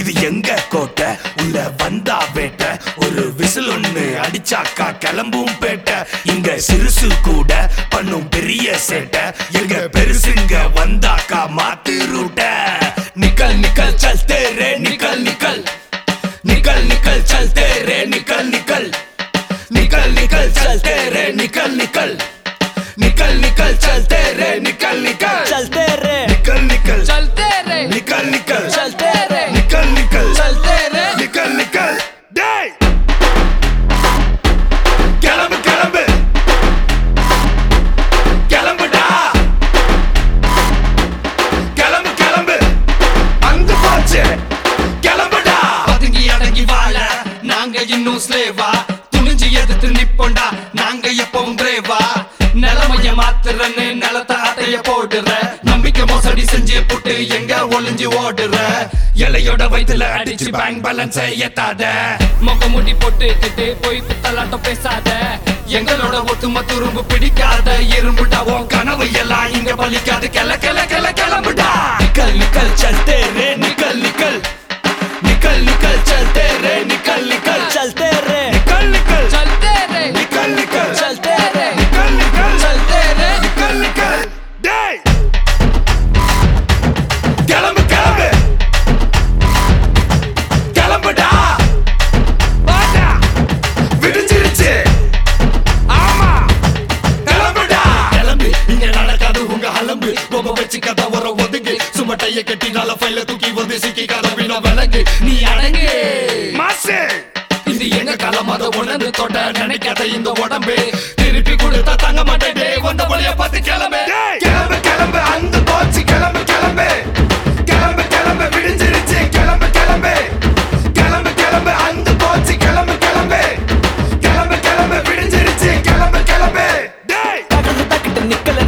இது எங்க கோட்டை உள்ள வந்தா வேட்டை ஒரு விசில் ஒண்ணு அடிச்சாக்கா கிளம்பும் பேட்டை இங்க சிறுசு கூட பண்ணும் பெரிய சேட்டை எங்க பெருசுங்க வந்தாக்கா மாத்து ரூட்ட நிக்கல் நிக்கல் சல்தே ரே நிக்கல் நிக்கல் निकल निकल चलते रे निकल निकल निकल निकल चलते रे निकल निकल निकल निकल चलते रे எப்பவும் ஸ்லேவா? துணிஞ்சு எதிர்த்து நிப்போண்டா? நாங்க எப்பவும் பிரேவா நிலைமைய மாத்துறன்னு நிலத்தை ஆட்டைய போடுற. நம்பிக்கை மோசடி செஞ்சு புட்டு எங்க ஒளிஞ்சு ஓடுற? இலையோட வயிற்றுல அடிச்சு பேங்க் பேலன்ஸ் ஏத்தாத. முகமுடி போட்டு கிட்டு போய் புத்தலாட்டம் பேசாத. எங்களோட ஒத்தும துரும்பு பிடிக்காத. இரும்புடா உன் கனவு எல்லாம் இங்க பலிக்காது. கெல கெல கிள கிளம்புடா. நிக்கல் நிக்கல் சல்தே நிக்கல் நிக்கல். நிக்கல் நிக்கல் சல்தே பட்டைய கட்டினால ஃபைல தூக்கி வந்து சிக்கி கதவின விளக்கு நீ அடங்கு. மாசு. இது எங்க களம் அதை உணர்ந்து தொட்ட நினைக்காத இந்த உடம்பு. திருப்பி கொடுத்தா தங்க மாட்டேன் வந்த வழிய பார்த்து கிளம்பு. கிளம்பு கிளம்பு. அந்த தோச்சு கிளம்பு கிளம்பு. கிளம்பு கிளம்பு. விடிஞ்சிருச்சு. கிளம்பு கிளம்பு. கிளம்பு கிளம்பு. அந்த தோச்சு கிளம்பு கிளம்பு. கிளம்பு கிளம்பு. விடிஞ்சிருச்சு. கிளம்பு கிளம்பு. டேய். நிக்கல